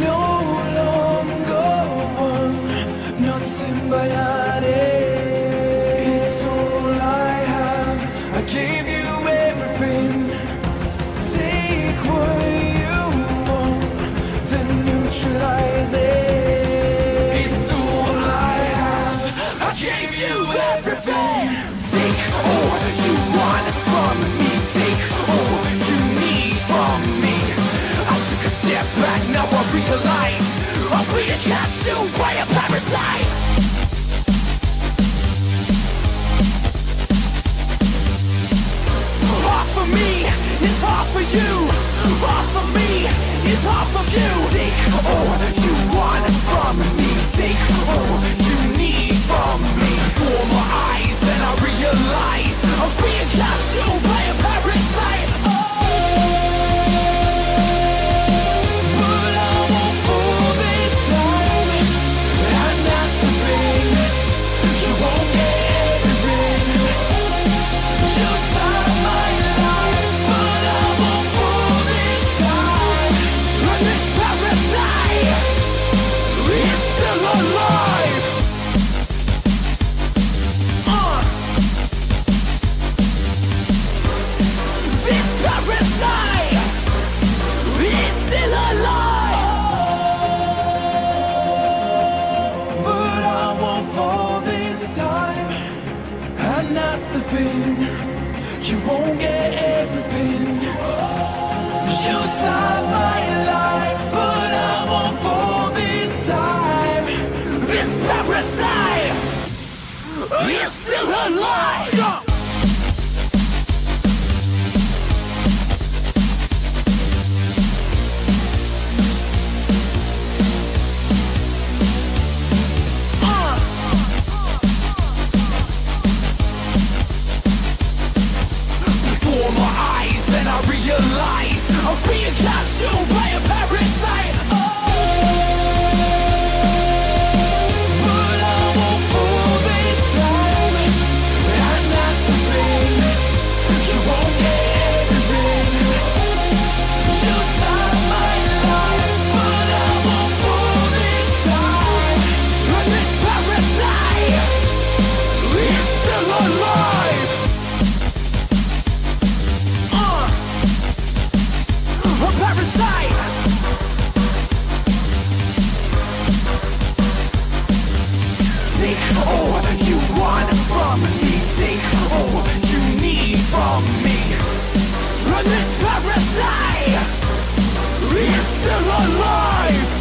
No longer one, not symbiotic. It's all I have. I gave you everything. Take what you want, then neutralize it. It's all I have. I gave you everything. Take all want from me. Take all you need from me. I took a step back, now I realize I'm being consumed by a parasite. Half of me is half of you. Half of me is half of you. Take all thing, you won't get everything. You saved my life, but I won't fall this time. This parasite is still alive. Realize I'm being all you want from me. Take all you need from me. And this parasite is still alive.